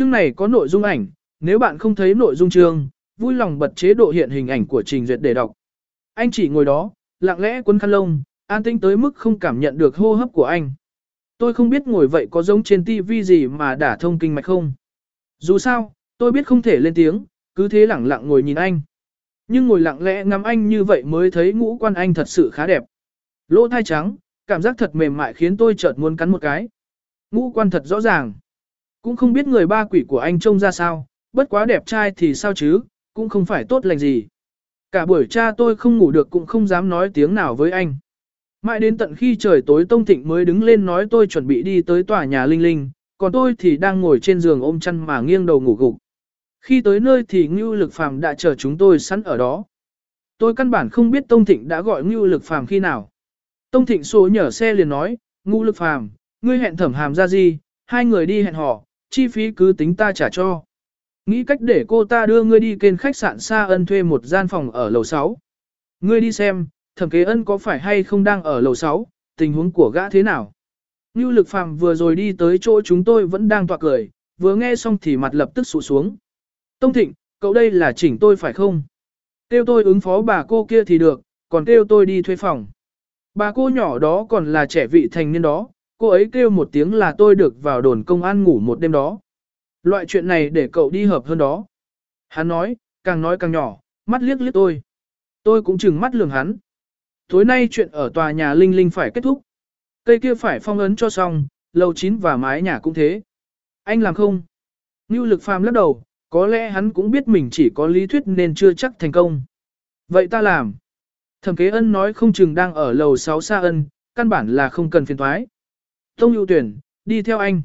Chương này có nội dung ảnh, nếu bạn không thấy nội dung chương, vui lòng bật chế độ hiện hình ảnh của trình duyệt để đọc. Anh chỉ ngồi đó, lặng lẽ quấn khăn lông, an tĩnh tới mức không cảm nhận được hô hấp của anh. Tôi không biết ngồi vậy có giống trên tivi gì mà đả thông kinh mạch không. Dù sao, tôi biết không thể lên tiếng, cứ thế lặng lặng ngồi nhìn anh. Nhưng ngồi lặng lẽ ngắm anh như vậy mới thấy ngũ quan anh thật sự khá đẹp. Lỗ thai trắng, cảm giác thật mềm mại khiến tôi chợt muốn cắn một cái. Ngũ quan thật rõ ràng. Cũng không biết người ba quỷ của anh trông ra sao, bất quá đẹp trai thì sao chứ, cũng không phải tốt lành gì. Cả buổi cha tôi không ngủ được cũng không dám nói tiếng nào với anh. Mãi đến tận khi trời tối Tông Thịnh mới đứng lên nói tôi chuẩn bị đi tới tòa nhà Linh Linh, còn tôi thì đang ngồi trên giường ôm chăn mà nghiêng đầu ngủ gục. Khi tới nơi thì Ngưu Lực Phàm đã chờ chúng tôi sẵn ở đó. Tôi căn bản không biết Tông Thịnh đã gọi Ngưu Lực Phàm khi nào. Tông Thịnh số nhở xe liền nói, Ngưu Lực Phàm, ngươi hẹn thẩm hàm ra gì, hai người đi hẹn họ chi phí cứ tính ta trả cho. Nghĩ cách để cô ta đưa ngươi đi kênh khách sạn xa ân thuê một gian phòng ở lầu 6. Ngươi đi xem, thẩm kế ân có phải hay không đang ở lầu 6, tình huống của gã thế nào. Như lực phàm vừa rồi đi tới chỗ chúng tôi vẫn đang tọa cười, vừa nghe xong thì mặt lập tức sụ xuống. Tông Thịnh, cậu đây là chỉnh tôi phải không? Kêu tôi ứng phó bà cô kia thì được, còn kêu tôi đi thuê phòng. Bà cô nhỏ đó còn là trẻ vị thành niên đó, cô ấy kêu một tiếng là tôi được vào đồn công an ngủ một đêm đó. Loại chuyện này để cậu đi hợp hơn đó. Hắn nói, càng nói càng nhỏ, mắt liếc liếc tôi. Tôi cũng chừng mắt lường hắn. Tối nay chuyện ở tòa nhà Linh Linh phải kết thúc. Cây kia phải phong ấn cho xong, lầu chín và mái nhà cũng thế. Anh làm không? Ngưu lực phàm lắc đầu, có lẽ hắn cũng biết mình chỉ có lý thuyết nên chưa chắc thành công. Vậy ta làm. Thẩm kế ân nói không chừng đang ở lầu 6 xa ân, căn bản là không cần phiền thoái. Tông ưu tuyển, đi theo anh.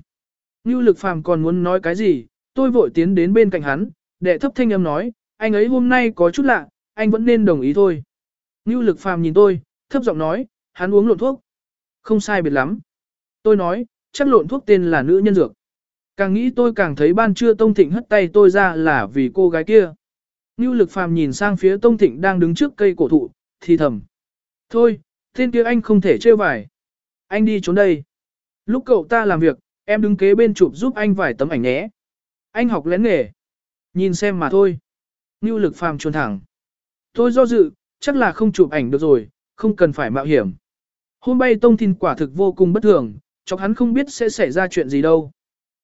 Ngưu lực phàm còn muốn nói cái gì, tôi vội tiến đến bên cạnh hắn, đệ thấp thanh âm nói, anh ấy hôm nay có chút lạ, anh vẫn nên đồng ý thôi. Ngưu lực phàm nhìn tôi, thấp giọng nói, hắn uống lộn thuốc. Không sai biệt lắm. Tôi nói, chắc lộn thuốc tên là nữ nhân dược. Càng nghĩ tôi càng thấy ban trưa Tông Thịnh hất tay tôi ra là vì cô gái kia. Ngưu lực phàm nhìn sang phía Tông Thịnh đang đứng trước cây cổ thụ, thì thầm. Thôi, tên kia anh không thể trêu vải. Anh đi trốn đây. Lúc cậu ta làm việc, em đứng kế bên chụp giúp anh vài tấm ảnh nhé. Anh học lén nghề. Nhìn xem mà thôi. Ngưu lực phàm chuồn thẳng. Tôi do dự, chắc là không chụp ảnh được rồi, không cần phải mạo hiểm. Hôm bay tông tin quả thực vô cùng bất thường, chọc hắn không biết sẽ xảy ra chuyện gì đâu.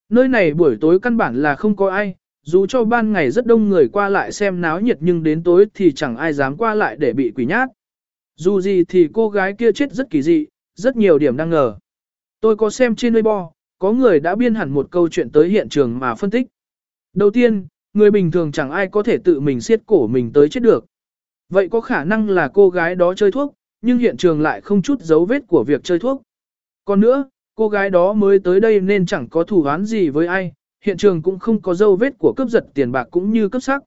Nơi này buổi tối căn bản là không có ai, dù cho ban ngày rất đông người qua lại xem náo nhiệt nhưng đến tối thì chẳng ai dám qua lại để bị quỷ nhát. Dù gì thì cô gái kia chết rất kỳ dị, rất nhiều điểm đang ngờ. Tôi có xem trên Weibo, có người đã biên hẳn một câu chuyện tới hiện trường mà phân tích. Đầu tiên, người bình thường chẳng ai có thể tự mình siết cổ mình tới chết được. Vậy có khả năng là cô gái đó chơi thuốc, nhưng hiện trường lại không chút dấu vết của việc chơi thuốc. Còn nữa, cô gái đó mới tới đây nên chẳng có thủ án gì với ai, hiện trường cũng không có dấu vết của cướp giật tiền bạc cũng như cướp sắc.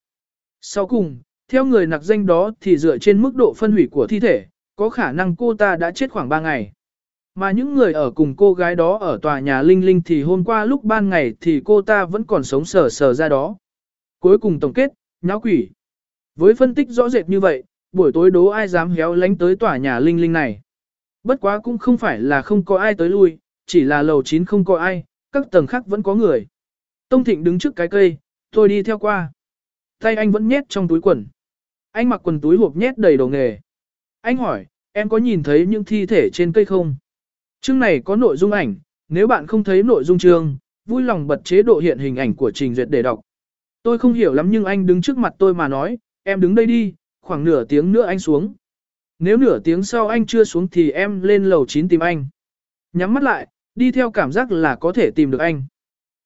Sau cùng, theo người nặc danh đó thì dựa trên mức độ phân hủy của thi thể, có khả năng cô ta đã chết khoảng 3 ngày. Mà những người ở cùng cô gái đó ở tòa nhà Linh Linh thì hôm qua lúc ban ngày thì cô ta vẫn còn sống sờ sờ ra đó. Cuối cùng tổng kết, nháo quỷ. Với phân tích rõ rệt như vậy, buổi tối đố ai dám héo lánh tới tòa nhà Linh Linh này. Bất quá cũng không phải là không có ai tới lui, chỉ là lầu 9 không có ai, các tầng khác vẫn có người. Tông Thịnh đứng trước cái cây, tôi đi theo qua. Tay anh vẫn nhét trong túi quần. Anh mặc quần túi hộp nhét đầy đồ nghề. Anh hỏi, em có nhìn thấy những thi thể trên cây không? Chương này có nội dung ảnh, nếu bạn không thấy nội dung chương, vui lòng bật chế độ hiện hình ảnh của trình duyệt để đọc. Tôi không hiểu lắm nhưng anh đứng trước mặt tôi mà nói, em đứng đây đi, khoảng nửa tiếng nữa anh xuống. Nếu nửa tiếng sau anh chưa xuống thì em lên lầu 9 tìm anh. Nhắm mắt lại, đi theo cảm giác là có thể tìm được anh.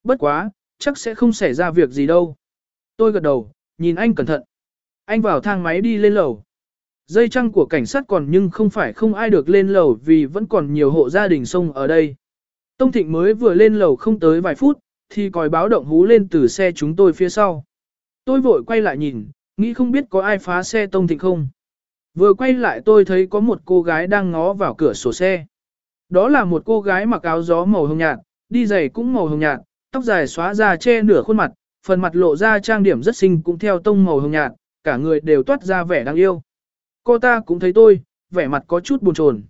Bất quá, chắc sẽ không xảy ra việc gì đâu. Tôi gật đầu, nhìn anh cẩn thận. Anh vào thang máy đi lên lầu. Dây trăng của cảnh sát còn nhưng không phải không ai được lên lầu vì vẫn còn nhiều hộ gia đình sông ở đây. Tông Thịnh mới vừa lên lầu không tới vài phút, thì còi báo động hú lên từ xe chúng tôi phía sau. Tôi vội quay lại nhìn, nghĩ không biết có ai phá xe Tông Thịnh không. Vừa quay lại tôi thấy có một cô gái đang ngó vào cửa sổ xe. Đó là một cô gái mặc áo gió màu hồng nhạt, đi giày cũng màu hồng nhạt, tóc dài xóa ra che nửa khuôn mặt, phần mặt lộ ra trang điểm rất xinh cũng theo tông màu hồng nhạt, cả người đều toát ra vẻ đáng yêu. Cô ta cũng thấy tôi, vẻ mặt có chút buồn chồn.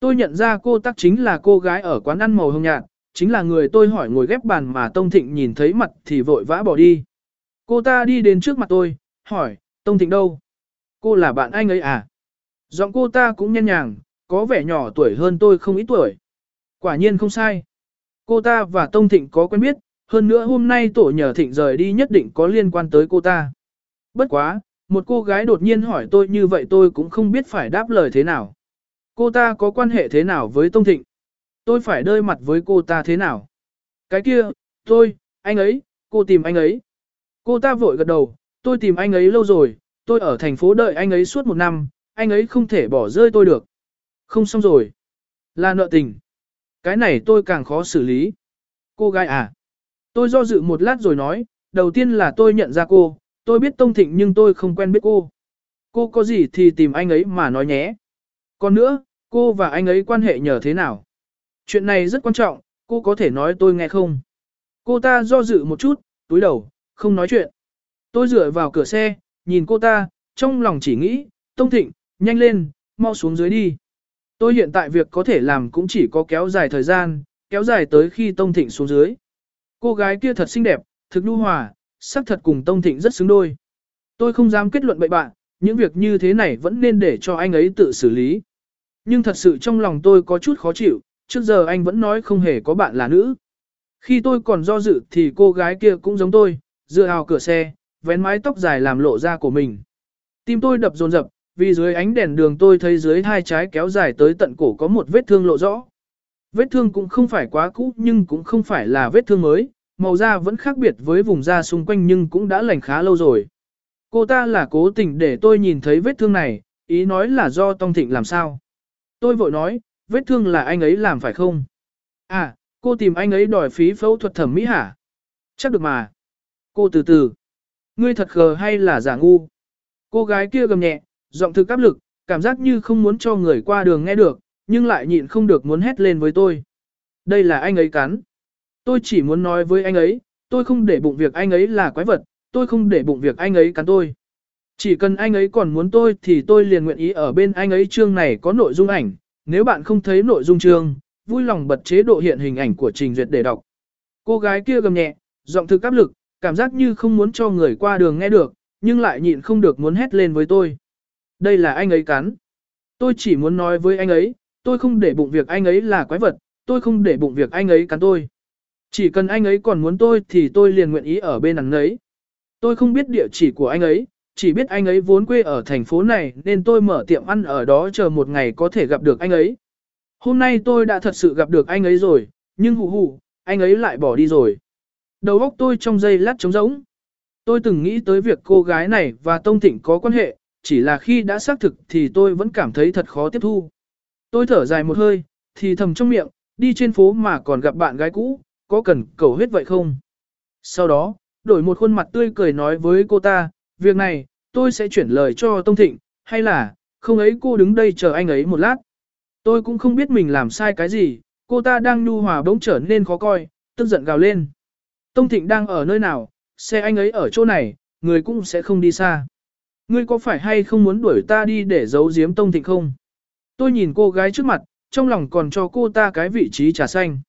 Tôi nhận ra cô tắc chính là cô gái ở quán ăn màu hồng nhạt, chính là người tôi hỏi ngồi ghép bàn mà Tông Thịnh nhìn thấy mặt thì vội vã bỏ đi. Cô ta đi đến trước mặt tôi, hỏi, Tông Thịnh đâu? Cô là bạn anh ấy à? Giọng cô ta cũng nhanh nhàng, có vẻ nhỏ tuổi hơn tôi không ít tuổi. Quả nhiên không sai. Cô ta và Tông Thịnh có quen biết, hơn nữa hôm nay tổ nhờ Thịnh rời đi nhất định có liên quan tới cô ta. Bất quá, một cô gái đột nhiên hỏi tôi như vậy tôi cũng không biết phải đáp lời thế nào. Cô ta có quan hệ thế nào với Tông Thịnh? Tôi phải đơi mặt với cô ta thế nào? Cái kia, tôi, anh ấy, cô tìm anh ấy. Cô ta vội gật đầu, tôi tìm anh ấy lâu rồi, tôi ở thành phố đợi anh ấy suốt một năm, anh ấy không thể bỏ rơi tôi được. Không xong rồi. Là nợ tình. Cái này tôi càng khó xử lý. Cô gái à? Tôi do dự một lát rồi nói, đầu tiên là tôi nhận ra cô, tôi biết Tông Thịnh nhưng tôi không quen biết cô. Cô có gì thì tìm anh ấy mà nói nhé. Còn nữa, cô và anh ấy quan hệ nhờ thế nào? Chuyện này rất quan trọng, cô có thể nói tôi nghe không? Cô ta do dự một chút, túi đầu, không nói chuyện. Tôi dựa vào cửa xe, nhìn cô ta, trong lòng chỉ nghĩ, Tông Thịnh, nhanh lên, mau xuống dưới đi. Tôi hiện tại việc có thể làm cũng chỉ có kéo dài thời gian, kéo dài tới khi Tông Thịnh xuống dưới. Cô gái kia thật xinh đẹp, thực nhu hòa, sắc thật cùng Tông Thịnh rất xứng đôi. Tôi không dám kết luận bậy bạn, những việc như thế này vẫn nên để cho anh ấy tự xử lý. Nhưng thật sự trong lòng tôi có chút khó chịu, trước giờ anh vẫn nói không hề có bạn là nữ. Khi tôi còn do dự thì cô gái kia cũng giống tôi, dựa vào cửa xe, vén mái tóc dài làm lộ ra của mình. Tim tôi đập dồn dập, vì dưới ánh đèn đường tôi thấy dưới hai trái kéo dài tới tận cổ có một vết thương lộ rõ. Vết thương cũng không phải quá cũ nhưng cũng không phải là vết thương mới, màu da vẫn khác biệt với vùng da xung quanh nhưng cũng đã lành khá lâu rồi. Cô ta là cố tình để tôi nhìn thấy vết thương này, ý nói là do Tông Thịnh làm sao. Tôi vội nói, vết thương là anh ấy làm phải không? À, cô tìm anh ấy đòi phí phẫu thuật thẩm mỹ hả? Chắc được mà. Cô từ từ. Ngươi thật khờ hay là giả ngu? Cô gái kia gầm nhẹ, giọng thực áp lực, cảm giác như không muốn cho người qua đường nghe được, nhưng lại nhịn không được muốn hét lên với tôi. Đây là anh ấy cắn. Tôi chỉ muốn nói với anh ấy, tôi không để bụng việc anh ấy là quái vật, tôi không để bụng việc anh ấy cắn tôi. Chỉ cần anh ấy còn muốn tôi thì tôi liền nguyện ý ở bên anh ấy chương này có nội dung ảnh, nếu bạn không thấy nội dung chương, vui lòng bật chế độ hiện hình ảnh của trình duyệt để đọc. Cô gái kia gầm nhẹ, giọng thực áp lực, cảm giác như không muốn cho người qua đường nghe được, nhưng lại nhịn không được muốn hét lên với tôi. Đây là anh ấy cắn. Tôi chỉ muốn nói với anh ấy, tôi không để bụng việc anh ấy là quái vật, tôi không để bụng việc anh ấy cắn tôi. Chỉ cần anh ấy còn muốn tôi thì tôi liền nguyện ý ở bên anh ấy. Tôi không biết địa chỉ của anh ấy, chỉ biết anh ấy vốn quê ở thành phố này nên tôi mở tiệm ăn ở đó chờ một ngày có thể gặp được anh ấy. Hôm nay tôi đã thật sự gặp được anh ấy rồi, nhưng hù hù, anh ấy lại bỏ đi rồi. Đầu óc tôi trong giây lát trống rỗng. Tôi từng nghĩ tới việc cô gái này và Tông Thịnh có quan hệ, chỉ là khi đã xác thực thì tôi vẫn cảm thấy thật khó tiếp thu. Tôi thở dài một hơi, thì thầm trong miệng, đi trên phố mà còn gặp bạn gái cũ, có cần cầu huyết vậy không? Sau đó, đổi một khuôn mặt tươi cười nói với cô ta, việc này, tôi sẽ chuyển lời cho Tông Thịnh, hay là, không ấy cô đứng đây chờ anh ấy một lát. Tôi cũng không biết mình làm sai cái gì, cô ta đang nhu hòa bỗng trở nên khó coi, tức giận gào lên. Tông Thịnh đang ở nơi nào, xe anh ấy ở chỗ này, người cũng sẽ không đi xa. Ngươi có phải hay không muốn đuổi ta đi để giấu giếm Tông Thịnh không? Tôi nhìn cô gái trước mặt, trong lòng còn cho cô ta cái vị trí trà xanh.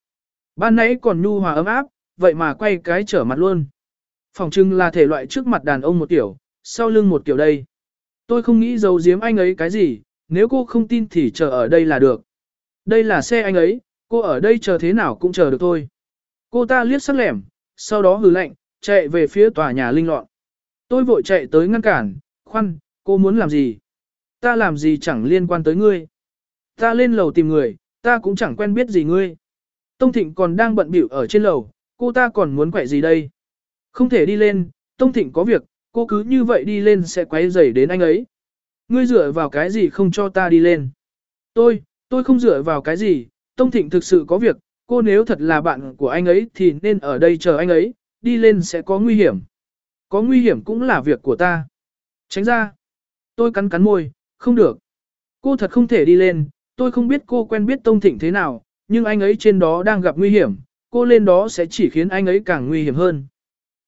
Ban nãy còn nhu hòa ấm áp, vậy mà quay cái trở mặt luôn. Phòng trưng là thể loại trước mặt đàn ông một kiểu, sau lưng một kiểu đây. Tôi không nghĩ giấu giếm anh ấy cái gì, nếu cô không tin thì chờ ở đây là được. Đây là xe anh ấy, cô ở đây chờ thế nào cũng chờ được thôi. Cô ta liếc sắc lẻm, sau đó hừ lạnh, chạy về phía tòa nhà linh loạn. Tôi vội chạy tới ngăn cản, khoan, cô muốn làm gì? Ta làm gì chẳng liên quan tới ngươi. Ta lên lầu tìm người, ta cũng chẳng quen biết gì ngươi. Tông Thịnh còn đang bận bịu ở trên lầu, cô ta còn muốn quậy gì đây? Không thể đi lên, Tông Thịnh có việc, cô cứ như vậy đi lên sẽ quấy rầy đến anh ấy. Ngươi dựa vào cái gì không cho ta đi lên? Tôi, tôi không dựa vào cái gì, Tông Thịnh thực sự có việc, cô nếu thật là bạn của anh ấy thì nên ở đây chờ anh ấy, đi lên sẽ có nguy hiểm. Có nguy hiểm cũng là việc của ta. Tránh ra. Tôi cắn cắn môi, không được. Cô thật không thể đi lên, tôi không biết cô quen biết Tông Thịnh thế nào, nhưng anh ấy trên đó đang gặp nguy hiểm, cô lên đó sẽ chỉ khiến anh ấy càng nguy hiểm hơn.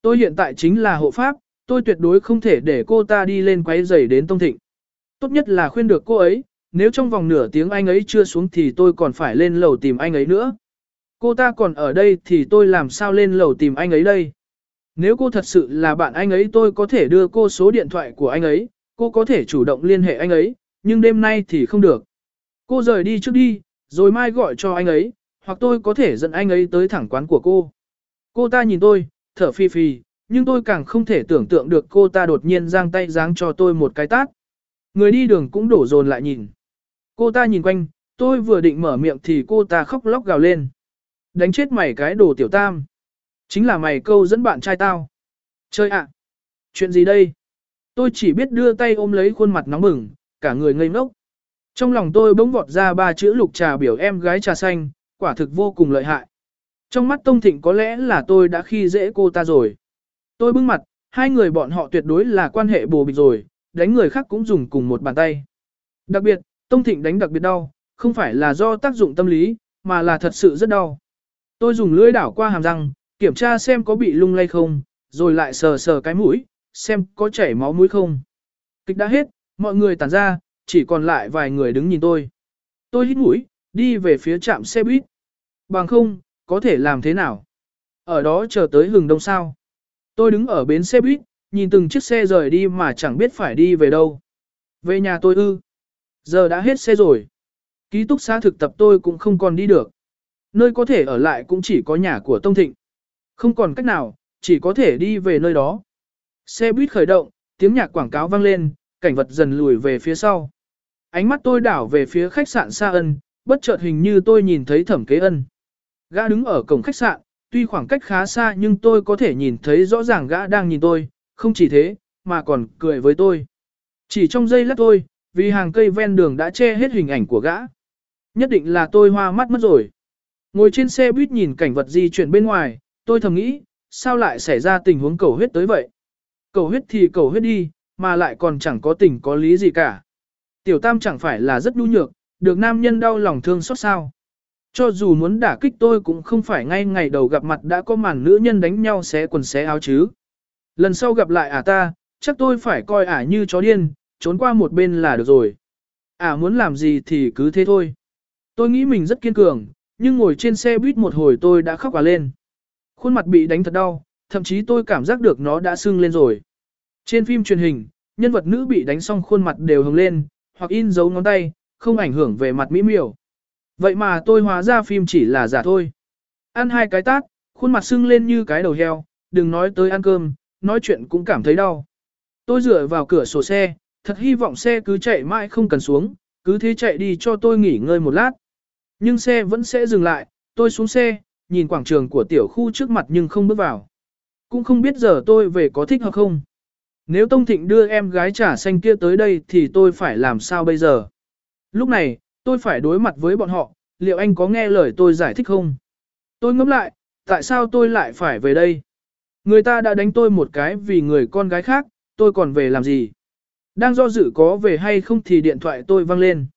Tôi hiện tại chính là hộ pháp, tôi tuyệt đối không thể để cô ta đi lên quấy rầy đến Tông Thịnh. Tốt nhất là khuyên được cô ấy, nếu trong vòng nửa tiếng anh ấy chưa xuống thì tôi còn phải lên lầu tìm anh ấy nữa. Cô ta còn ở đây thì tôi làm sao lên lầu tìm anh ấy đây? Nếu cô thật sự là bạn anh ấy tôi có thể đưa cô số điện thoại của anh ấy, cô có thể chủ động liên hệ anh ấy, nhưng đêm nay thì không được. Cô rời đi trước đi, rồi mai gọi cho anh ấy, hoặc tôi có thể dẫn anh ấy tới thẳng quán của cô. Cô ta nhìn tôi, thở phi phi, nhưng tôi càng không thể tưởng tượng được cô ta đột nhiên giang tay giáng cho tôi một cái tát. Người đi đường cũng đổ dồn lại nhìn. Cô ta nhìn quanh, tôi vừa định mở miệng thì cô ta khóc lóc gào lên. Đánh chết mày cái đồ tiểu tam. Chính là mày câu dẫn bạn trai tao. Chơi ạ. Chuyện gì đây? Tôi chỉ biết đưa tay ôm lấy khuôn mặt nóng bừng, cả người ngây ngốc. Trong lòng tôi bỗng vọt ra ba chữ lục trà biểu em gái trà xanh, quả thực vô cùng lợi hại. Trong mắt Tông Thịnh có lẽ là tôi đã khi dễ cô ta rồi. Tôi bưng mặt, hai người bọn họ tuyệt đối là quan hệ bồ bịch rồi, đánh người khác cũng dùng cùng một bàn tay. Đặc biệt, Tông Thịnh đánh đặc biệt đau, không phải là do tác dụng tâm lý, mà là thật sự rất đau. Tôi dùng lưỡi đảo qua hàm răng, kiểm tra xem có bị lung lay không, rồi lại sờ sờ cái mũi, xem có chảy máu mũi không. Kịch đã hết, mọi người tản ra, chỉ còn lại vài người đứng nhìn tôi. Tôi hít mũi, đi về phía trạm xe buýt. Bằng không, có thể làm thế nào? Ở đó chờ tới hừng đông sao. Tôi đứng ở bến xe buýt, nhìn từng chiếc xe rời đi mà chẳng biết phải đi về đâu. Về nhà tôi ư. Giờ đã hết xe rồi. Ký túc xá thực tập tôi cũng không còn đi được. Nơi có thể ở lại cũng chỉ có nhà của Tông Thịnh. Không còn cách nào, chỉ có thể đi về nơi đó. Xe buýt khởi động, tiếng nhạc quảng cáo vang lên, cảnh vật dần lùi về phía sau. Ánh mắt tôi đảo về phía khách sạn Sa Ân, bất chợt hình như tôi nhìn thấy Thẩm Kế Ân. Gã đứng ở cổng khách sạn, tuy khoảng cách khá xa nhưng tôi có thể nhìn thấy rõ ràng gã đang nhìn tôi, không chỉ thế, mà còn cười với tôi. Chỉ trong giây lát thôi, vì hàng cây ven đường đã che hết hình ảnh của gã. Nhất định là tôi hoa mắt mất rồi. Ngồi trên xe buýt nhìn cảnh vật di chuyển bên ngoài, tôi thầm nghĩ, sao lại xảy ra tình huống cầu huyết tới vậy? Cầu huyết thì cầu huyết đi, mà lại còn chẳng có tình có lý gì cả. Tiểu tam chẳng phải là rất nhu nhược, được nam nhân đau lòng thương xót sao. Cho dù muốn đả kích tôi cũng không phải ngay ngày đầu gặp mặt đã có màn nữ nhân đánh nhau xé quần xé áo chứ. Lần sau gặp lại ả ta, chắc tôi phải coi ả như chó điên, trốn qua một bên là được rồi. Ả muốn làm gì thì cứ thế thôi. Tôi nghĩ mình rất kiên cường, nhưng ngồi trên xe buýt một hồi tôi đã khóc ả lên. Khuôn mặt bị đánh thật đau, thậm chí tôi cảm giác được nó đã sưng lên rồi. Trên phim truyền hình, nhân vật nữ bị đánh xong khuôn mặt đều hồng lên, hoặc in dấu ngón tay, không ảnh hưởng về mặt mỹ miều. Vậy mà tôi hóa ra phim chỉ là giả thôi. Ăn hai cái tát, khuôn mặt sưng lên như cái đầu heo, đừng nói tới ăn cơm, nói chuyện cũng cảm thấy đau. Tôi dựa vào cửa sổ xe, thật hy vọng xe cứ chạy mãi không cần xuống, cứ thế chạy đi cho tôi nghỉ ngơi một lát. Nhưng xe vẫn sẽ dừng lại, tôi xuống xe, nhìn quảng trường của tiểu khu trước mặt nhưng không bước vào. Cũng không biết giờ tôi về có thích hợp không. Nếu Tông Thịnh đưa em gái trả xanh kia tới đây thì tôi phải làm sao bây giờ? Lúc này, tôi phải đối mặt với bọn họ, liệu anh có nghe lời tôi giải thích không? Tôi ngẫm lại, tại sao tôi lại phải về đây? Người ta đã đánh tôi một cái vì người con gái khác, tôi còn về làm gì? Đang do dự có về hay không thì điện thoại tôi vang lên.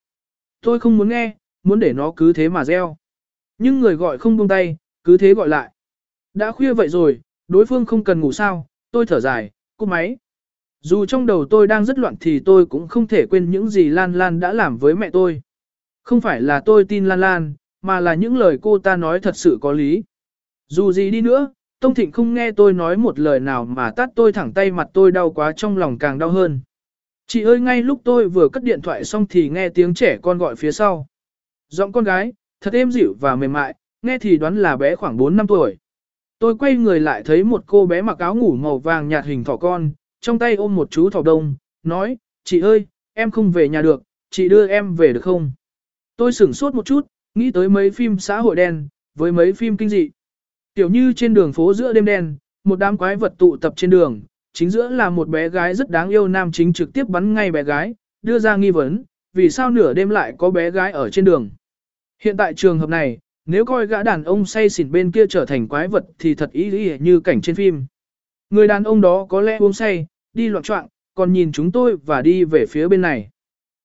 Tôi không muốn nghe, muốn để nó cứ thế mà reo. Nhưng người gọi không buông tay, cứ thế gọi lại. Đã khuya vậy rồi, đối phương không cần ngủ sao, tôi thở dài, cúp máy. Dù trong đầu tôi đang rất loạn thì tôi cũng không thể quên những gì Lan Lan đã làm với mẹ tôi. Không phải là tôi tin Lan Lan, mà là những lời cô ta nói thật sự có lý. Dù gì đi nữa, Tông Thịnh không nghe tôi nói một lời nào mà tát tôi thẳng tay mặt tôi đau quá trong lòng càng đau hơn. Chị ơi ngay lúc tôi vừa cất điện thoại xong thì nghe tiếng trẻ con gọi phía sau. Giọng con gái, thật êm dịu và mềm mại, nghe thì đoán là bé khoảng 4 năm tuổi. Tôi quay người lại thấy một cô bé mặc áo ngủ màu vàng nhạt hình thỏ con, trong tay ôm một chú thỏ đông, nói, chị ơi, em không về nhà được, chị đưa em về được không? Tôi sửng sốt một chút, nghĩ tới mấy phim xã hội đen, với mấy phim kinh dị. Tiểu như trên đường phố giữa đêm đen, một đám quái vật tụ tập trên đường, chính giữa là một bé gái rất đáng yêu nam chính trực tiếp bắn ngay bé gái, đưa ra nghi vấn, vì sao nửa đêm lại có bé gái ở trên đường. Hiện tại trường hợp này, nếu coi gã đàn ông say xỉn bên kia trở thành quái vật thì thật ý ý như cảnh trên phim. Người đàn ông đó có lẽ uống say, đi loạn trọng, còn nhìn chúng tôi và đi về phía bên này.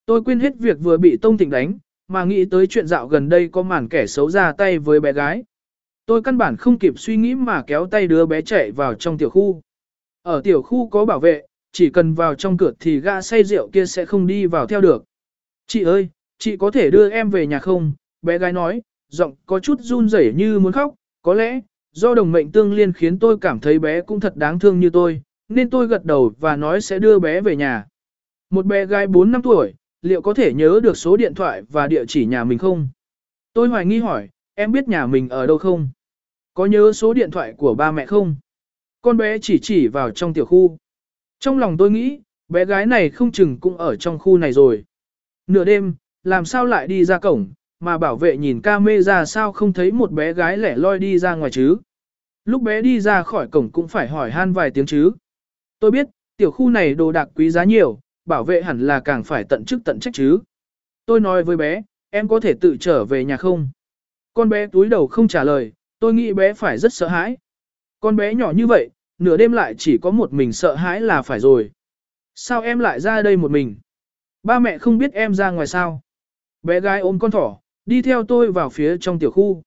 Tôi quên hết việc vừa bị Tông Thịnh đánh, mà nghĩ tới chuyện dạo gần đây có màn kẻ xấu ra tay với bé gái. Tôi căn bản không kịp suy nghĩ mà kéo tay đứa bé chạy vào trong tiểu khu. Ở tiểu khu có bảo vệ, chỉ cần vào trong cửa thì gã say rượu kia sẽ không đi vào theo được. Chị ơi, chị có thể đưa em về nhà không? Bé gái nói, giọng có chút run rẩy như muốn khóc, có lẽ, do đồng mệnh tương liên khiến tôi cảm thấy bé cũng thật đáng thương như tôi, nên tôi gật đầu và nói sẽ đưa bé về nhà. Một bé gái 4 năm tuổi, liệu có thể nhớ được số điện thoại và địa chỉ nhà mình không? Tôi hoài nghi hỏi, em biết nhà mình ở đâu không? Có nhớ số điện thoại của ba mẹ không? Con bé chỉ chỉ vào trong tiểu khu. Trong lòng tôi nghĩ, bé gái này không chừng cũng ở trong khu này rồi. Nửa đêm, làm sao lại đi ra cổng, mà bảo vệ nhìn ca mê ra sao không thấy một bé gái lẻ loi đi ra ngoài chứ. Lúc bé đi ra khỏi cổng cũng phải hỏi han vài tiếng chứ. Tôi biết, tiểu khu này đồ đạc quý giá nhiều, bảo vệ hẳn là càng phải tận chức tận trách chứ. Tôi nói với bé, em có thể tự trở về nhà không? Con bé túi đầu không trả lời, tôi nghĩ bé phải rất sợ hãi. Con bé nhỏ như vậy, nửa đêm lại chỉ có một mình sợ hãi là phải rồi. Sao em lại ra đây một mình? Ba mẹ không biết em ra ngoài sao? Bé gái ôm con thỏ, đi theo tôi vào phía trong tiểu khu.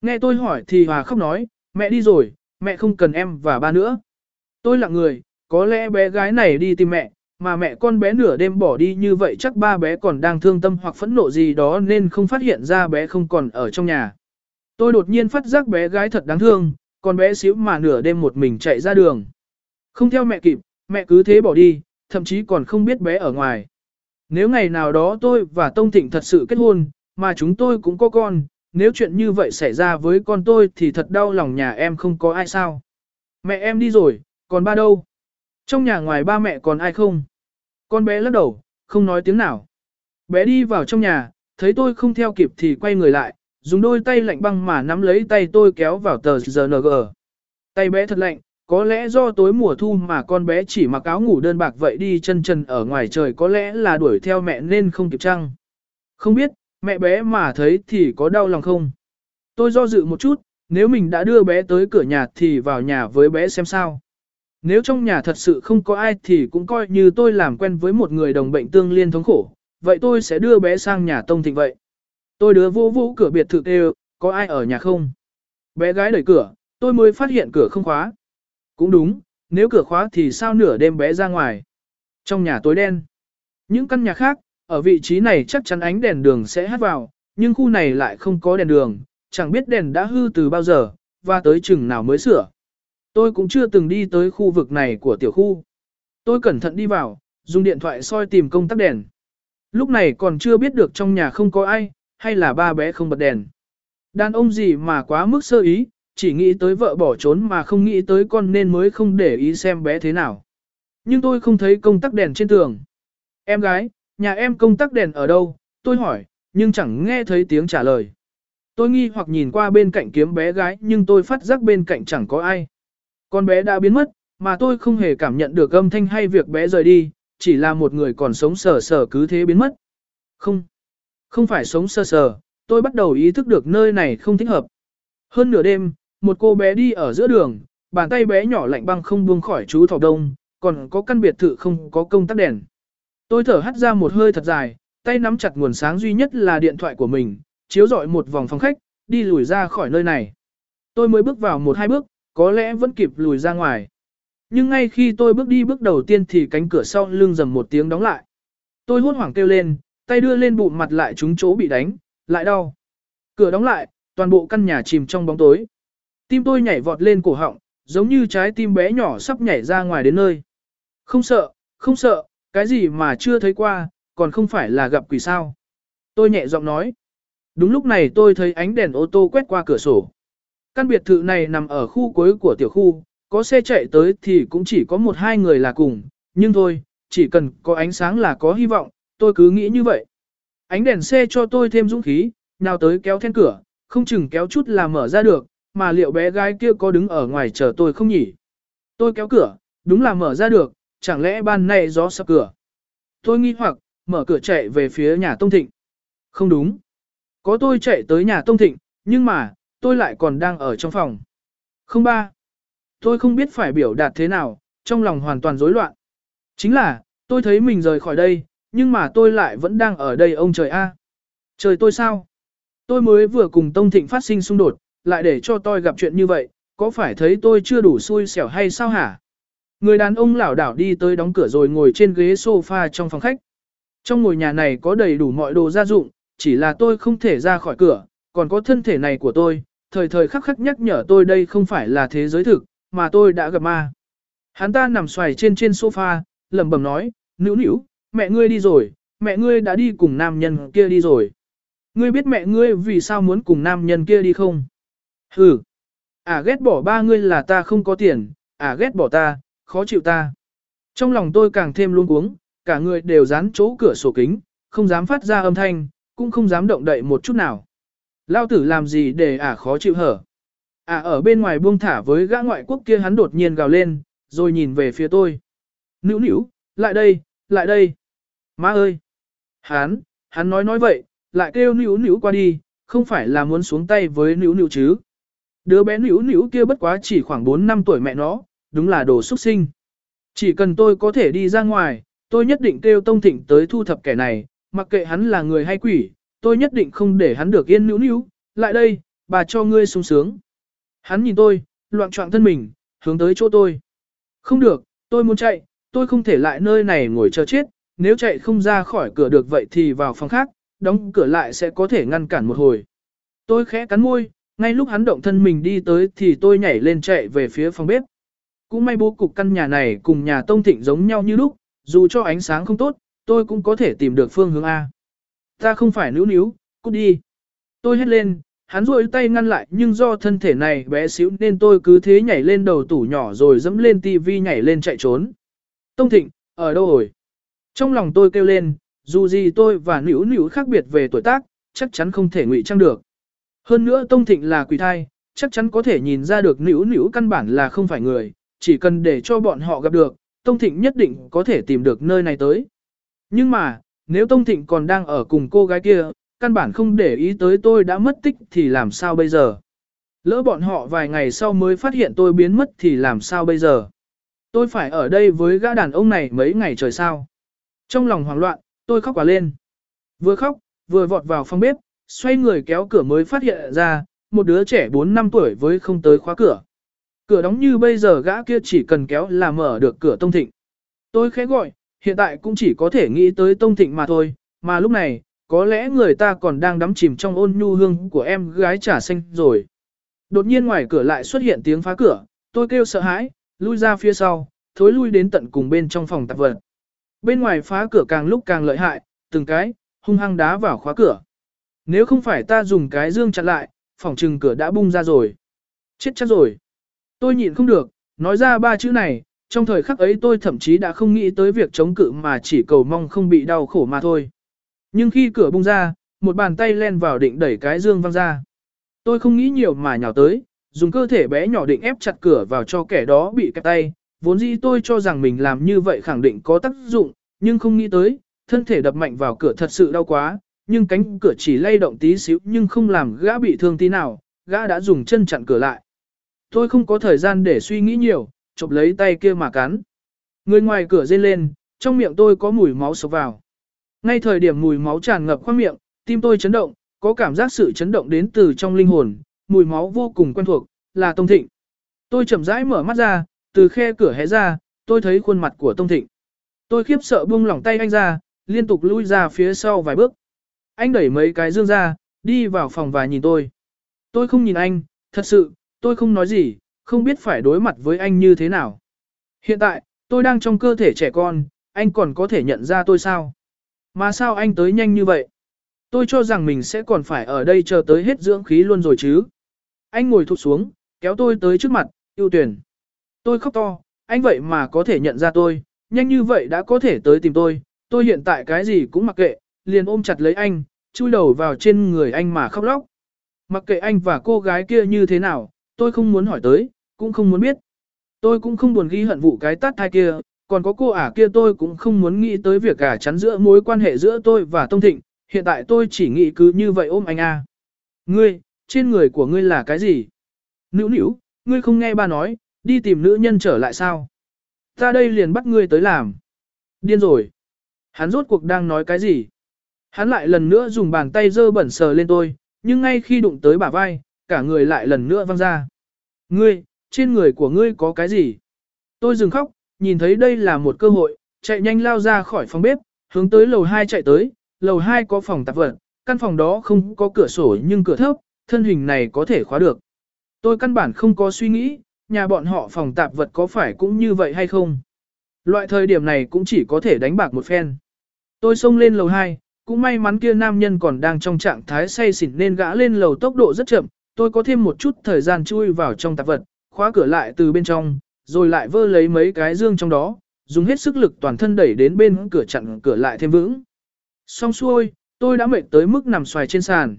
Nghe tôi hỏi thì Hòa khóc nói, mẹ đi rồi, mẹ không cần em và ba nữa. Tôi lặng người, có lẽ bé gái này đi tìm mẹ, mà mẹ con bé nửa đêm bỏ đi như vậy chắc ba bé còn đang thương tâm hoặc phẫn nộ gì đó nên không phát hiện ra bé không còn ở trong nhà. Tôi đột nhiên phát giác bé gái thật đáng thương, con bé xíu mà nửa đêm một mình chạy ra đường. Không theo mẹ kịp, mẹ cứ thế bỏ đi, thậm chí còn không biết bé ở ngoài. Nếu ngày nào đó tôi và Tông Thịnh thật sự kết hôn, mà chúng tôi cũng có con, nếu chuyện như vậy xảy ra với con tôi thì thật đau lòng nhà em không có ai sao. Mẹ em đi rồi, còn ba đâu? Trong nhà ngoài ba mẹ còn ai không? Con bé lắc đầu, không nói tiếng nào. Bé đi vào trong nhà, thấy tôi không theo kịp thì quay người lại, dùng đôi tay lạnh băng mà nắm lấy tay tôi kéo vào tờ GNG. Tay bé thật lạnh, có lẽ do tối mùa thu mà con bé chỉ mặc áo ngủ đơn bạc vậy đi chân trần ở ngoài trời có lẽ là đuổi theo mẹ nên không kịp trăng. Không biết, mẹ bé mà thấy thì có đau lòng không? Tôi do dự một chút, nếu mình đã đưa bé tới cửa nhà thì vào nhà với bé xem sao. Nếu trong nhà thật sự không có ai thì cũng coi như tôi làm quen với một người đồng bệnh tương liên thống khổ, vậy tôi sẽ đưa bé sang nhà Tông Thịnh vậy. Tôi đứa vô vũ cửa biệt thự đều, có ai ở nhà không? Bé gái đẩy cửa, tôi mới phát hiện cửa không khóa. Cũng đúng, nếu cửa khóa thì sao nửa đêm bé ra ngoài. Trong nhà tối đen. Những căn nhà khác, ở vị trí này chắc chắn ánh đèn đường sẽ hắt vào, nhưng khu này lại không có đèn đường, chẳng biết đèn đã hư từ bao giờ, và tới chừng nào mới sửa. Tôi cũng chưa từng đi tới khu vực này của tiểu khu. Tôi cẩn thận đi vào, dùng điện thoại soi tìm công tắc đèn. Lúc này còn chưa biết được trong nhà không có ai, hay là ba bé không bật đèn. Đàn ông gì mà quá mức sơ ý, chỉ nghĩ tới vợ bỏ trốn mà không nghĩ tới con nên mới không để ý xem bé thế nào. Nhưng tôi không thấy công tắc đèn trên tường. Em gái, nhà em công tắc đèn ở đâu? Tôi hỏi, nhưng chẳng nghe thấy tiếng trả lời. Tôi nghi hoặc nhìn qua bên cạnh kiếm bé gái nhưng tôi phát giác bên cạnh chẳng có ai. Con bé đã biến mất, mà tôi không hề cảm nhận được âm thanh hay việc bé rời đi, chỉ là một người còn sống sờ sờ cứ thế biến mất. Không, không phải sống sờ sờ, tôi bắt đầu ý thức được nơi này không thích hợp. Hơn nửa đêm, một cô bé đi ở giữa đường, bàn tay bé nhỏ lạnh băng không buông khỏi chú thỏ đông, còn có căn biệt thự không có công tắc đèn. Tôi thở hắt ra một hơi thật dài, tay nắm chặt nguồn sáng duy nhất là điện thoại của mình, chiếu rọi một vòng phòng khách, đi lùi ra khỏi nơi này. Tôi mới bước vào một hai bước, có lẽ vẫn kịp lùi ra ngoài. Nhưng ngay khi tôi bước đi bước đầu tiên thì cánh cửa sau lưng rầm một tiếng đóng lại. Tôi hốt hoảng kêu lên, tay đưa lên bụng mặt lại trúng chỗ bị đánh, lại đau. Cửa đóng lại, toàn bộ căn nhà chìm trong bóng tối. Tim tôi nhảy vọt lên cổ họng, giống như trái tim bé nhỏ sắp nhảy ra ngoài đến nơi. Không sợ, không sợ, cái gì mà chưa thấy qua, còn không phải là gặp quỷ sao. Tôi nhẹ giọng nói. Đúng lúc này tôi thấy ánh đèn ô tô quét qua cửa sổ. Căn biệt thự này nằm ở khu cuối của tiểu khu, có xe chạy tới thì cũng chỉ có một hai người là cùng, nhưng thôi, chỉ cần có ánh sáng là có hy vọng, tôi cứ nghĩ như vậy. Ánh đèn xe cho tôi thêm dũng khí, nào tới kéo then cửa, không chừng kéo chút là mở ra được, mà liệu bé gái kia có đứng ở ngoài chờ tôi không nhỉ? Tôi kéo cửa, đúng là mở ra được, chẳng lẽ ban nay gió sập cửa? Tôi nghi hoặc, mở cửa chạy về phía nhà Tông Thịnh. Không đúng. Có tôi chạy tới nhà Tông Thịnh, nhưng mà, tôi lại còn đang ở trong phòng. Không ba. Tôi không biết phải biểu đạt thế nào, trong lòng hoàn toàn rối loạn. Chính là, tôi thấy mình rời khỏi đây, nhưng mà tôi lại vẫn đang ở đây ông trời a. Trời tôi sao? Tôi mới vừa cùng Tông Thịnh phát sinh xung đột, lại để cho tôi gặp chuyện như vậy, có phải thấy tôi chưa đủ xui xẻo hay sao hả? Người đàn ông lảo đảo đi tới đóng cửa rồi ngồi trên ghế sofa trong phòng khách. Trong ngôi nhà này có đầy đủ mọi đồ gia dụng, chỉ là tôi không thể ra khỏi cửa, còn có thân thể này của tôi, thời thời khắc khắc nhắc nhở tôi đây không phải là thế giới thực, mà tôi đã gặp ma. Hắn ta nằm xoài trên trên sofa, lẩm bẩm nói, nữu nữu, mẹ ngươi đi rồi, mẹ ngươi đã đi cùng nam nhân kia đi rồi. Ngươi biết mẹ ngươi vì sao muốn cùng nam nhân kia đi không? Hừ, à ghét bỏ ba ngươi là ta không có tiền, à ghét bỏ ta, khó chịu ta. Trong lòng tôi càng thêm luôn cuống, cả người đều dán chỗ cửa sổ kính, không dám phát ra âm thanh, cũng không dám động đậy một chút nào. Lao tử làm gì để ả à khó chịu hở. À ở bên ngoài buông thả với gã ngoại quốc kia hắn đột nhiên gào lên, rồi nhìn về phía tôi. Nữu nữu, lại đây, lại đây. Má ơi! Hắn, hắn nói nói vậy, lại kêu nữu nữu qua đi, không phải là muốn xuống tay với nữu nữu chứ. Đứa bé nữu nữu kia bất quá chỉ khoảng 4 năm tuổi mẹ nó, đúng là đồ xuất sinh. Chỉ cần tôi có thể đi ra ngoài, tôi nhất định kêu Tông Thịnh tới thu thập kẻ này, mặc kệ hắn là người hay quỷ, tôi nhất định không để hắn được yên nữu nữu. Lại đây, bà cho ngươi sung sướng. Hắn nhìn tôi, loạn trọng thân mình, hướng tới chỗ tôi. Không được, tôi muốn chạy, tôi không thể lại nơi này ngồi chờ chết, nếu chạy không ra khỏi cửa được vậy thì vào phòng khác, đóng cửa lại sẽ có thể ngăn cản một hồi. Tôi khẽ cắn môi, ngay lúc hắn động thân mình đi tới thì tôi nhảy lên chạy về phía phòng bếp. Cũng may bố cục căn nhà này cùng nhà Tông Thịnh giống nhau như lúc, dù cho ánh sáng không tốt, tôi cũng có thể tìm được phương hướng A. Ta không phải níu níu, cút đi. Tôi hét lên, hắn rôi tay ngăn lại nhưng do thân thể này bé xíu nên tôi cứ thế nhảy lên đầu tủ nhỏ rồi dẫm lên tivi nhảy lên chạy trốn. Tông Thịnh, ở đâu rồi? Trong lòng tôi kêu lên, dù gì tôi và Nữu Nữu khác biệt về tuổi tác, chắc chắn không thể ngụy trang được. Hơn nữa Tông Thịnh là quỷ thai, chắc chắn có thể nhìn ra được Nữu Nữu căn bản là không phải người, chỉ cần để cho bọn họ gặp được, Tông Thịnh nhất định có thể tìm được nơi này tới. Nhưng mà, nếu Tông Thịnh còn đang ở cùng cô gái kia, căn bản không để ý tới tôi đã mất tích thì làm sao bây giờ? Lỡ bọn họ vài ngày sau mới phát hiện tôi biến mất thì làm sao bây giờ? Tôi phải ở đây với gã đàn ông này mấy ngày trời sao? Trong lòng hoảng loạn, tôi khóc quả lên. Vừa khóc, vừa vọt vào phòng bếp, xoay người kéo cửa mới phát hiện ra, một đứa trẻ 4 năm tuổi với không tới khóa cửa. Cửa đóng như bây giờ gã kia chỉ cần kéo là mở được cửa Tông Thịnh. Tôi khẽ gọi, hiện tại cũng chỉ có thể nghĩ tới Tông Thịnh mà thôi, mà lúc này, có lẽ người ta còn đang đắm chìm trong ôn nhu hương của em gái trà xanh rồi. Đột nhiên ngoài cửa lại xuất hiện tiếng phá cửa, tôi kêu sợ hãi, lui ra phía sau, thối lui đến tận cùng bên trong phòng tạp vật. Bên ngoài phá cửa càng lúc càng lợi hại, từng cái, hung hăng đá vào khóa cửa. Nếu không phải ta dùng cái dương chặn lại, phòng trừng cửa đã bung ra rồi. Chết chắc rồi. Tôi nhịn không được, nói ra ba chữ này, trong thời khắc ấy tôi thậm chí đã không nghĩ tới việc chống cự mà chỉ cầu mong không bị đau khổ mà thôi. Nhưng khi cửa bung ra, một bàn tay len vào định đẩy cái dương văng ra. Tôi không nghĩ nhiều mà nhào tới, dùng cơ thể bé nhỏ định ép chặt cửa vào cho kẻ đó bị kẹp tay. Vốn dĩ tôi cho rằng mình làm như vậy khẳng định có tác dụng, nhưng không nghĩ tới, thân thể đập mạnh vào cửa thật sự đau quá, nhưng cánh cửa chỉ lay động tí xíu nhưng không làm gã bị thương tí nào, gã đã dùng chân chặn cửa lại. Tôi không có thời gian để suy nghĩ nhiều, chộp lấy tay kia mà cắn. Người ngoài cửa rên lên, trong miệng tôi có mùi máu sộc vào. Ngay thời điểm mùi máu tràn ngập khoang miệng, tim tôi chấn động, có cảm giác sự chấn động đến từ trong linh hồn, mùi máu vô cùng quen thuộc, là Tông Thịnh. Tôi chậm rãi mở mắt ra, từ khe cửa hé ra, tôi thấy khuôn mặt của Tông Thịnh. Tôi khiếp sợ buông lỏng tay anh ra, liên tục lui ra phía sau vài bước. Anh đẩy mấy cái dương ra, đi vào phòng và nhìn tôi. Tôi không nhìn anh, thật sự, tôi không nói gì, không biết phải đối mặt với anh như thế nào. Hiện tại, tôi đang trong cơ thể trẻ con, anh còn có thể nhận ra tôi sao? Mà sao anh tới nhanh như vậy? Tôi cho rằng mình sẽ còn phải ở đây chờ tới hết dưỡng khí luôn rồi chứ. Anh ngồi thụt xuống, kéo tôi tới trước mặt, yêu tuyển. Tôi khóc to, anh vậy mà có thể nhận ra tôi, nhanh như vậy đã có thể tới tìm tôi, tôi hiện tại cái gì cũng mặc kệ, liền ôm chặt lấy anh, chui đầu vào trên người anh mà khóc lóc. Mặc kệ anh và cô gái kia như thế nào, tôi không muốn hỏi tới, cũng không muốn biết. Tôi cũng không buồn ghi hận vụ cái tát thai kia, còn có cô ả kia tôi cũng không muốn nghĩ tới việc cả chắn giữa mối quan hệ giữa tôi và Tông Thịnh, hiện tại tôi chỉ nghĩ cứ như vậy ôm anh a. Ngươi, trên người của ngươi là cái gì? Nữu nữu, ngươi không nghe ba nói, đi tìm nữ nhân trở lại sao? Ta đây liền bắt ngươi tới làm. Điên rồi. Hắn rốt cuộc đang nói cái gì? Hắn lại lần nữa dùng bàn tay dơ bẩn sờ lên tôi, nhưng ngay khi đụng tới bả vai, cả người lại lần nữa văng ra. Ngươi, trên người của ngươi có cái gì? Tôi dừng khóc, nhìn thấy đây là một cơ hội, chạy nhanh lao ra khỏi phòng bếp, hướng tới lầu 2 chạy tới, lầu 2 có phòng tạp vật, căn phòng đó không có cửa sổ nhưng cửa thấp, thân hình này có thể khóa được. Tôi căn bản không có suy nghĩ, nhà bọn họ phòng tạp vật có phải cũng như vậy hay không. Loại thời điểm này cũng chỉ có thể đánh bạc một phen. Tôi xông lên lầu 2, cũng may mắn kia nam nhân còn đang trong trạng thái say xỉn nên gã lên lầu tốc độ rất chậm, tôi có thêm một chút thời gian chui vào trong tạp vật, khóa cửa lại từ bên trong, rồi lại vơ lấy mấy cái dương trong đó, dùng hết sức lực toàn thân đẩy đến bên cửa chặn cửa lại thêm vững. Xong xuôi, tôi đã mệt tới mức nằm xoài trên sàn.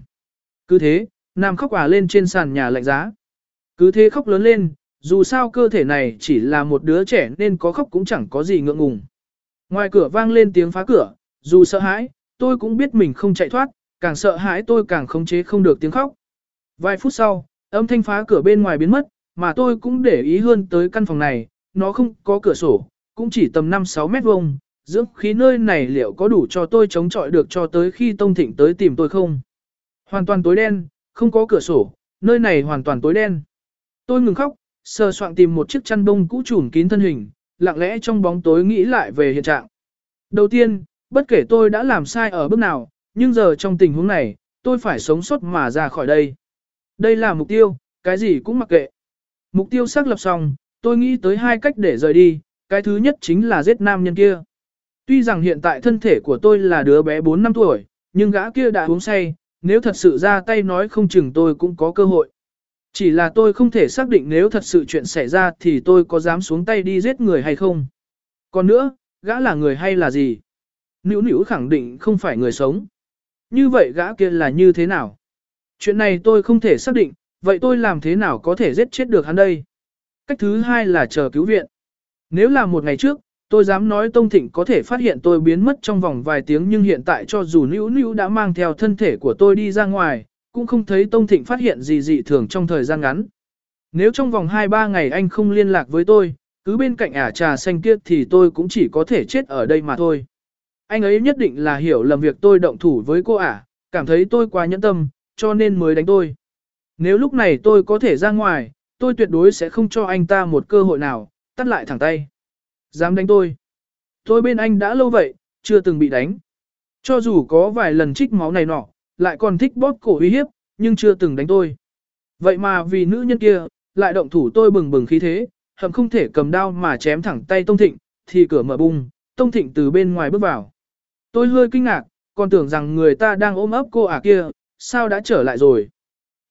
Cứ thế, nằm khóc òa lên trên sàn nhà lạnh giá. Cứ thế khóc lớn lên, dù sao cơ thể này chỉ là một đứa trẻ nên có khóc cũng chẳng có gì ngượng ngùng. Ngoài cửa vang lên tiếng phá cửa, dù sợ hãi, tôi cũng biết mình không chạy thoát, càng sợ hãi tôi càng khống chế không được tiếng khóc. Vài phút sau, âm thanh phá cửa bên ngoài biến mất, mà tôi cũng để ý hơn tới căn phòng này, nó không có cửa sổ, cũng chỉ tầm 5-6 mét vuông, dưỡng khí nơi này liệu có đủ cho tôi chống chọi được cho tới khi Tông Thịnh tới tìm tôi không? Hoàn toàn tối đen, không có cửa sổ, nơi này hoàn toàn tối đen. Tôi ngừng khóc, sờ soạn tìm một chiếc chăn bông cũ trùm kín thân hình, lặng lẽ trong bóng tối nghĩ lại về hiện trạng. Đầu tiên, bất kể tôi đã làm sai ở bước nào, nhưng giờ trong tình huống này, tôi phải sống sót mà ra khỏi đây. Đây là mục tiêu, cái gì cũng mặc kệ. Mục tiêu xác lập xong, tôi nghĩ tới hai cách để rời đi, cái thứ nhất chính là giết nam nhân kia. Tuy rằng hiện tại thân thể của tôi là đứa bé 4 năm tuổi, nhưng gã kia đã uống say, nếu thật sự ra tay nói không chừng tôi cũng có cơ hội. Chỉ là tôi không thể xác định nếu thật sự chuyện xảy ra thì tôi có dám xuống tay đi giết người hay không. Còn nữa, gã là người hay là gì? Nữu nữu khẳng định không phải người sống. Như vậy gã kia là như thế nào? Chuyện này tôi không thể xác định, vậy tôi làm thế nào có thể giết chết được hắn đây? Cách thứ hai là chờ cứu viện. Nếu là một ngày trước, tôi dám nói Tông Thịnh có thể phát hiện tôi biến mất trong vòng vài tiếng nhưng hiện tại cho dù Nữu Nữu đã mang theo thân thể của tôi đi ra ngoài, cũng không thấy Tông Thịnh phát hiện gì dị thường trong thời gian ngắn. Nếu trong vòng 2-3 ngày anh không liên lạc với tôi, cứ bên cạnh ả trà xanh kia thì tôi cũng chỉ có thể chết ở đây mà thôi. Anh ấy nhất định là hiểu lầm việc tôi động thủ với cô ả, cảm thấy tôi quá nhẫn tâm, cho nên mới đánh tôi. Nếu lúc này tôi có thể ra ngoài, tôi tuyệt đối sẽ không cho anh ta một cơ hội nào, tắt lại thẳng tay. Dám đánh tôi. Tôi bên anh đã lâu vậy, chưa từng bị đánh. Cho dù có vài lần trích máu này nọ, lại còn thích bóp cổ uy hiếp, nhưng chưa từng đánh tôi. Vậy mà vì nữ nhân kia, lại động thủ tôi bừng bừng khí thế, hầm không thể cầm đao mà chém thẳng tay Tông Thịnh, thì cửa mở bung, Tông Thịnh từ bên ngoài bước vào. Tôi hơi kinh ngạc, còn tưởng rằng người ta đang ôm ấp cô à kia, sao đã trở lại rồi.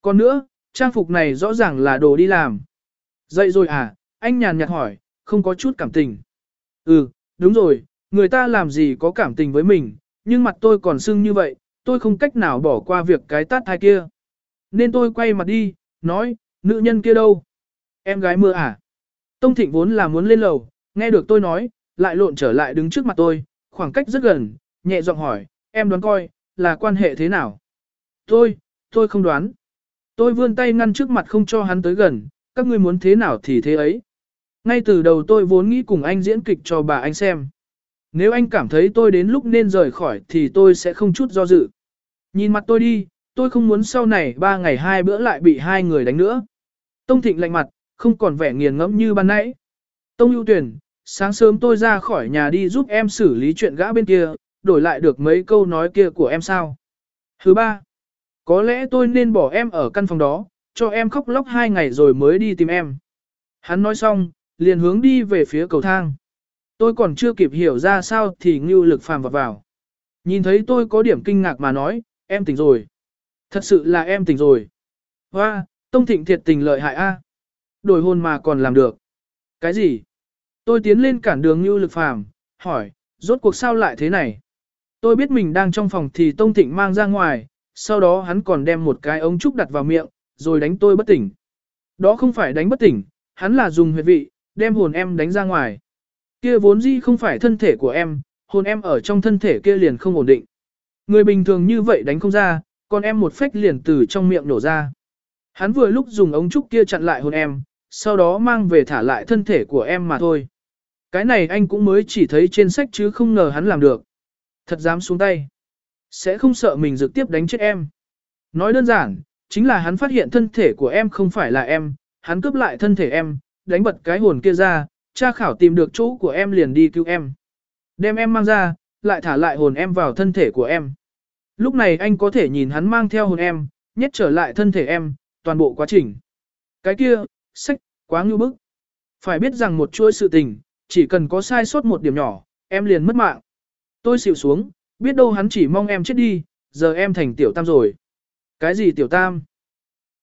Còn nữa, trang phục này rõ ràng là đồ đi làm. Dậy rồi à, anh nhàn nhạt hỏi, không có chút cảm tình. Ừ, đúng rồi, người ta làm gì có cảm tình với mình, nhưng mặt tôi còn sưng như vậy, tôi không cách nào bỏ qua việc cái tát thai kia. Nên tôi quay mặt đi, nói, nữ nhân kia đâu? Em gái mưa à? Tông Thịnh vốn là muốn lên lầu, nghe được tôi nói, lại lộn trở lại đứng trước mặt tôi, khoảng cách rất gần, nhẹ giọng hỏi, em đoán coi, là quan hệ thế nào? Tôi, tôi không đoán. Tôi vươn tay ngăn trước mặt không cho hắn tới gần, các ngươi muốn thế nào thì thế ấy. Ngay từ đầu tôi vốn nghĩ cùng anh diễn kịch cho bà anh xem. Nếu anh cảm thấy tôi đến lúc nên rời khỏi thì tôi sẽ không chút do dự. Nhìn mặt tôi đi, tôi không muốn sau này ba ngày hai bữa lại bị hai người đánh nữa. Tông Thịnh lạnh mặt, không còn vẻ nghiền ngẫm như ban nãy. Tông ưu tuyển, sáng sớm tôi ra khỏi nhà đi giúp em xử lý chuyện gã bên kia, đổi lại được mấy câu nói kia của em sao. Thứ ba, có lẽ tôi nên bỏ em ở căn phòng đó, cho em khóc lóc hai ngày rồi mới đi tìm em. Hắn nói xong, liền hướng đi về phía cầu thang. Tôi còn chưa kịp hiểu ra sao thì ngưu lực phàm vào vào. Nhìn thấy tôi có điểm kinh ngạc mà nói, em tỉnh rồi. Thật sự là em tỉnh rồi. Hoa, Tông Thịnh thiệt tình lợi hại a. Đổi hôn mà còn làm được. Cái gì? Tôi tiến lên cản đường ngưu lực phàm, hỏi, rốt cuộc sao lại thế này? Tôi biết mình đang trong phòng thì Tông Thịnh mang ra ngoài, sau đó hắn còn đem một cái ống trúc đặt vào miệng, rồi đánh tôi bất tỉnh. Đó không phải đánh bất tỉnh, hắn là dùng huyệt vị, đem hồn em đánh ra ngoài. Kia vốn dĩ không phải thân thể của em, hồn em ở trong thân thể kia liền không ổn định. Người bình thường như vậy đánh không ra, còn em một phách liền từ trong miệng nổ ra. Hắn vừa lúc dùng ống trúc kia chặn lại hồn em, sau đó mang về thả lại thân thể của em mà thôi. Cái này anh cũng mới chỉ thấy trên sách chứ không ngờ hắn làm được. Thật dám xuống tay. Sẽ không sợ mình trực tiếp đánh chết em. Nói đơn giản, chính là hắn phát hiện thân thể của em không phải là em, hắn cướp lại thân thể em, đánh bật cái hồn kia ra, cha khảo tìm được chỗ của em liền đi cứu em. Đem em mang ra, lại thả lại hồn em vào thân thể của em. Lúc này anh có thể nhìn hắn mang theo hồn em, nhét trở lại thân thể em, toàn bộ quá trình. Cái kia, sách, quá ngưu bức. Phải biết rằng một chuỗi sự tình, chỉ cần có sai sót một điểm nhỏ, em liền mất mạng. Tôi xịu xuống, Biết đâu hắn chỉ mong em chết đi, giờ em thành tiểu tam rồi. Cái gì tiểu tam?